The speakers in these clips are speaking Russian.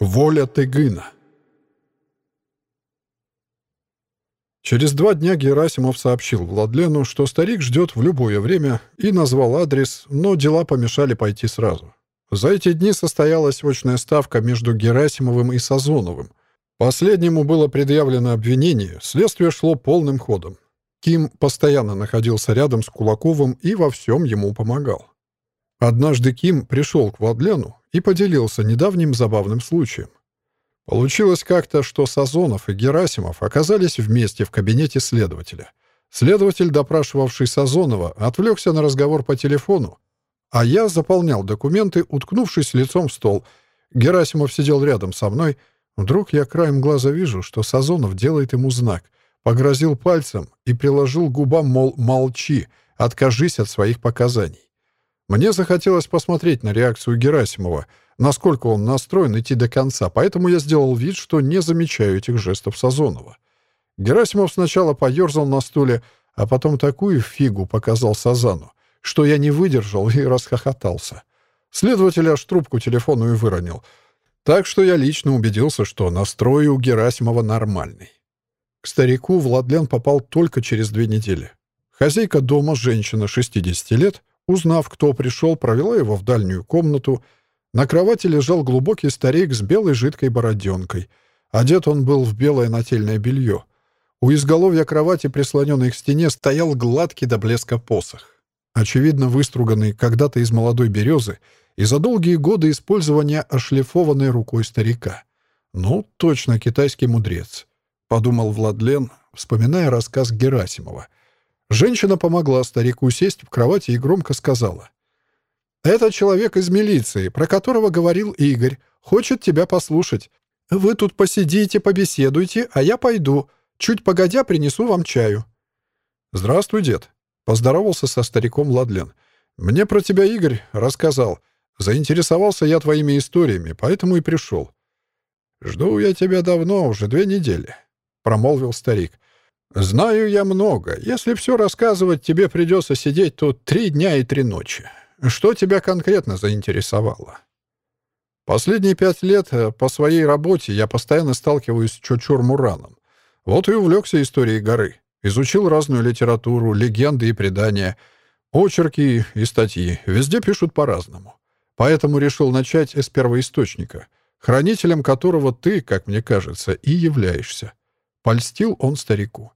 Воля Тыгына. Через два дня Герасимов сообщил Владлену, что старик ждет в любое время, и назвал адрес, но дела помешали пойти сразу. За эти дни состоялась очная ставка между Герасимовым и Сазоновым. Последнему было предъявлено обвинение, следствие шло полным ходом. Ким постоянно находился рядом с Кулаковым и во всем ему помогал. Однажды Ким пришел к Владлену и поделился недавним забавным случаем. Получилось как-то, что Сазонов и Герасимов оказались вместе в кабинете следователя. Следователь, допрашивавший Сазонова, отвлекся на разговор по телефону, а я заполнял документы, уткнувшись лицом в стол. Герасимов сидел рядом со мной. Вдруг я краем глаза вижу, что Сазонов делает ему знак, погрозил пальцем и приложил губам, мол, молчи, откажись от своих показаний. Мне захотелось посмотреть на реакцию Герасимова, насколько он настроен идти до конца, поэтому я сделал вид, что не замечаю этих жестов Сазонова. Герасимов сначала поерзал на стуле, а потом такую фигу показал Сазану, что я не выдержал и расхохотался. Следователь аж трубку телефонную выронил. Так что я лично убедился, что настрой у Герасимова нормальный. К старику Владлен попал только через две недели. Хозяйка дома, женщина 60 лет, Узнав, кто пришел, провела его в дальнюю комнату. На кровати лежал глубокий старик с белой жидкой бороденкой. Одет он был в белое нательное белье. У изголовья кровати, прислоненной к стене, стоял гладкий до блеска посох. Очевидно, выструганный когда-то из молодой березы и за долгие годы использования ошлифованной рукой старика. «Ну, точно китайский мудрец», — подумал Владлен, вспоминая рассказ Герасимова — Женщина помогла старику сесть в кровати и громко сказала. «Это человек из милиции, про которого говорил Игорь. Хочет тебя послушать. Вы тут посидите, побеседуйте, а я пойду. Чуть погодя принесу вам чаю». «Здравствуй, дед», — поздоровался со стариком Ладлен. «Мне про тебя Игорь рассказал. Заинтересовался я твоими историями, поэтому и пришел». «Жду я тебя давно, уже две недели», — промолвил старик. «Знаю я много. Если все рассказывать, тебе придется сидеть тут три дня и три ночи. Что тебя конкретно заинтересовало?» Последние пять лет э, по своей работе я постоянно сталкиваюсь с Чочур-Мураном. Вот и увлекся историей горы. Изучил разную литературу, легенды и предания, очерки и статьи. Везде пишут по-разному. Поэтому решил начать с первоисточника, хранителем которого ты, как мне кажется, и являешься. Польстил он старику.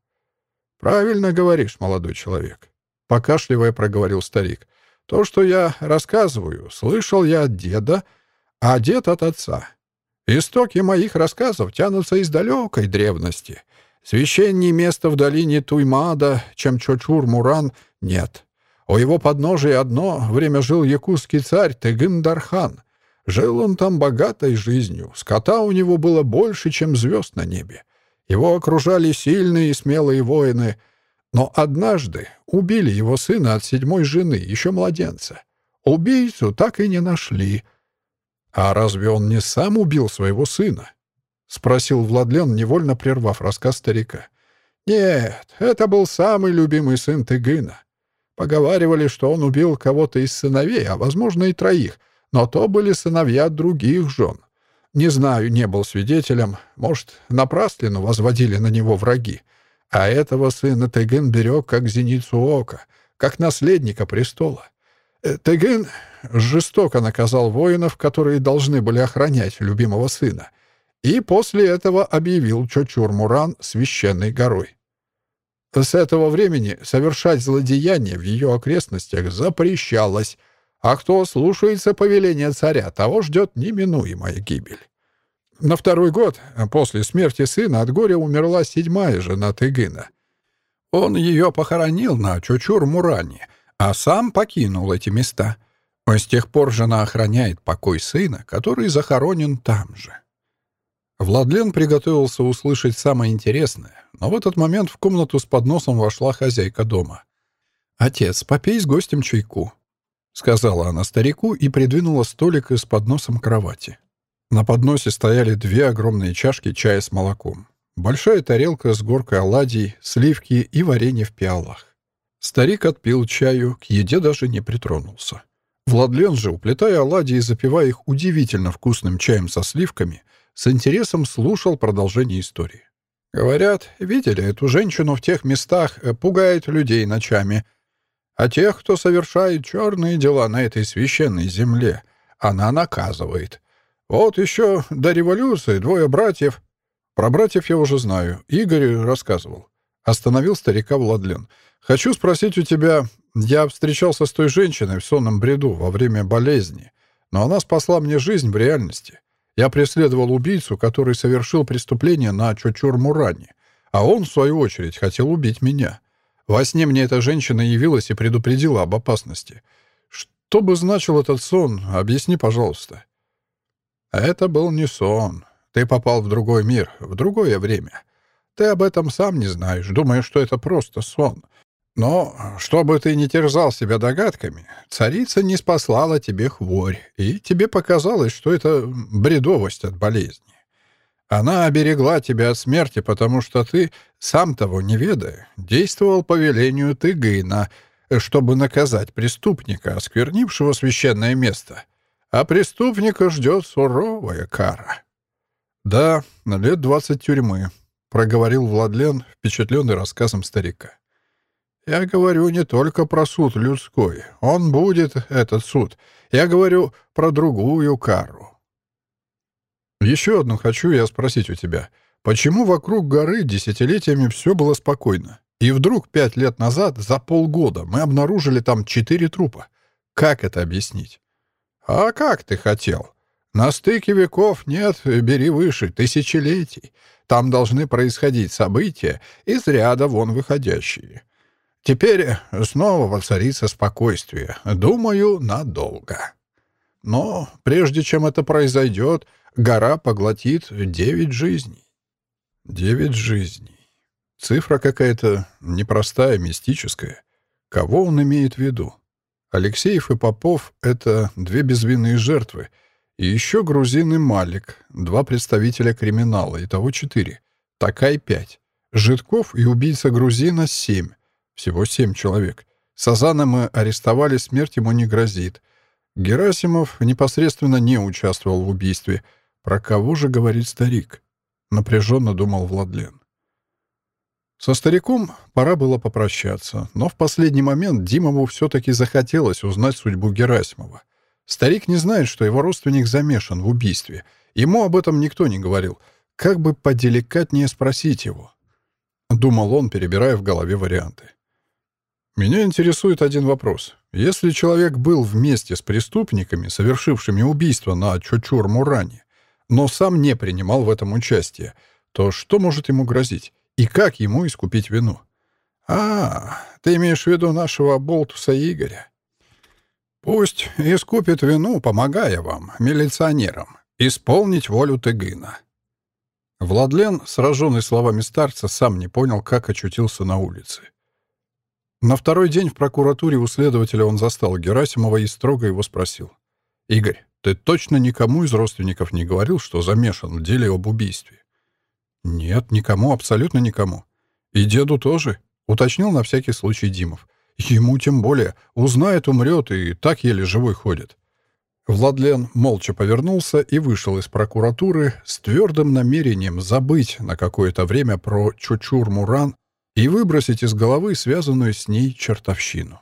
«Правильно говоришь, молодой человек», — покашливая проговорил старик. «То, что я рассказываю, слышал я от деда, а дед от отца. Истоки моих рассказов тянутся из далекой древности. Священней места в долине Туймада, чем Чочур-Муран, нет. У его подножия одно время жил якутский царь Тыгын-Дархан. Жил он там богатой жизнью, скота у него было больше, чем звезд на небе. Его окружали сильные и смелые воины, но однажды убили его сына от седьмой жены, еще младенца. Убийцу так и не нашли. «А разве он не сам убил своего сына?» — спросил Владлен, невольно прервав рассказ старика. «Нет, это был самый любимый сын Тыгына. Поговаривали, что он убил кого-то из сыновей, а, возможно, и троих, но то были сыновья других жен. Не знаю, не был свидетелем. Может, напраслину возводили на него враги. А этого сына Тыгын берег как зеницу ока, как наследника престола. Э, Тыгын жестоко наказал воинов, которые должны были охранять любимого сына, и после этого объявил Чочур-Муран священной горой. С этого времени совершать злодеяния в ее окрестностях запрещалось, а кто слушается повеления царя, того ждет неминуемая гибель. На второй год после смерти сына от горя умерла седьмая жена Тыгына. Он ее похоронил на Чучур-Муране, а сам покинул эти места. С тех пор жена охраняет покой сына, который захоронен там же. Владлен приготовился услышать самое интересное, но в этот момент в комнату с подносом вошла хозяйка дома. «Отец, попей с гостем чайку», — сказала она старику и придвинула столик с подносом кровати. На подносе стояли две огромные чашки чая с молоком, большая тарелка с горкой оладий, сливки и варенье в пиалах. Старик отпил чаю, к еде даже не притронулся. Владлен же, уплетая оладьи и запивая их удивительно вкусным чаем со сливками, с интересом слушал продолжение истории. Говорят, видели эту женщину в тех местах, э, пугает людей ночами. А тех, кто совершает черные дела на этой священной земле, она наказывает. Вот еще до революции двое братьев... Про братьев я уже знаю. Игорь рассказывал. Остановил старика Владлен. «Хочу спросить у тебя, я встречался с той женщиной в сонном бреду во время болезни, но она спасла мне жизнь в реальности. Я преследовал убийцу, который совершил преступление на Чочур-Муране, а он, в свою очередь, хотел убить меня. Во сне мне эта женщина явилась и предупредила об опасности. Что бы значил этот сон? Объясни, пожалуйста. Это был не сон. Ты попал в другой мир, в другое время. Ты об этом сам не знаешь, думаешь, что это просто сон. Но, чтобы ты не терзал себя догадками, царица не спаслала тебе хворь, и тебе показалось, что это бредовость от болезни. Она оберегла тебя от смерти, потому что ты, сам того не ведая, действовал по велению Тыгына, чтобы наказать преступника, осквернившего священное место. А преступника ждет суровая кара. «Да, на лет двадцать тюрьмы», — проговорил Владлен, впечатленный рассказом старика. Я говорю не только про суд людской. Он будет, этот суд. Я говорю про другую кару. Еще одну хочу я спросить у тебя. Почему вокруг горы десятилетиями все было спокойно? И вдруг пять лет назад, за полгода, мы обнаружили там четыре трупа. Как это объяснить? А как ты хотел? На стыке веков нет, бери выше, тысячелетий. Там должны происходить события из ряда вон выходящие. Теперь снова воцарится спокойствие. Думаю, надолго. Но прежде чем это произойдет, гора поглотит девять жизней. Девять жизней. Цифра какая-то непростая, мистическая. Кого он имеет в виду? Алексеев и Попов — это две безвинные жертвы. И еще грузин и Малик, два представителя криминала, итого четыре. Такай — пять. Житков и убийца грузина — семь. Всего семь человек. Сазана мы арестовали, смерть ему не грозит. Герасимов непосредственно не участвовал в убийстве. Про кого же говорит старик? Напряженно думал Владлен. Со стариком пора было попрощаться, но в последний момент Димову все-таки захотелось узнать судьбу Герасимова. Старик не знает, что его родственник замешан в убийстве. Ему об этом никто не говорил. Как бы поделикатнее спросить его? Думал он, перебирая в голове варианты. Меня интересует один вопрос. Если человек был вместе с преступниками, совершившими убийство на Чочур-Муране, но сам не принимал в этом участие, то что может ему грозить? И как ему искупить вину? А, ты имеешь в виду нашего болтуса Игоря? Пусть искупит вину, помогая вам, милиционерам, исполнить волю Тыгына. Владлен, сраженный словами старца, сам не понял, как очутился на улице. На второй день в прокуратуре у следователя он застал Герасимова и строго его спросил. «Игорь, ты точно никому из родственников не говорил, что замешан в деле об убийстве?» «Нет, никому, абсолютно никому. И деду тоже?» — уточнил на всякий случай Димов. «Ему тем более. Узнает, умрет, и так еле живой ходит». Владлен молча повернулся и вышел из прокуратуры с твердым намерением забыть на какое-то время про Чучур-Муран и выбросить из головы связанную с ней чертовщину.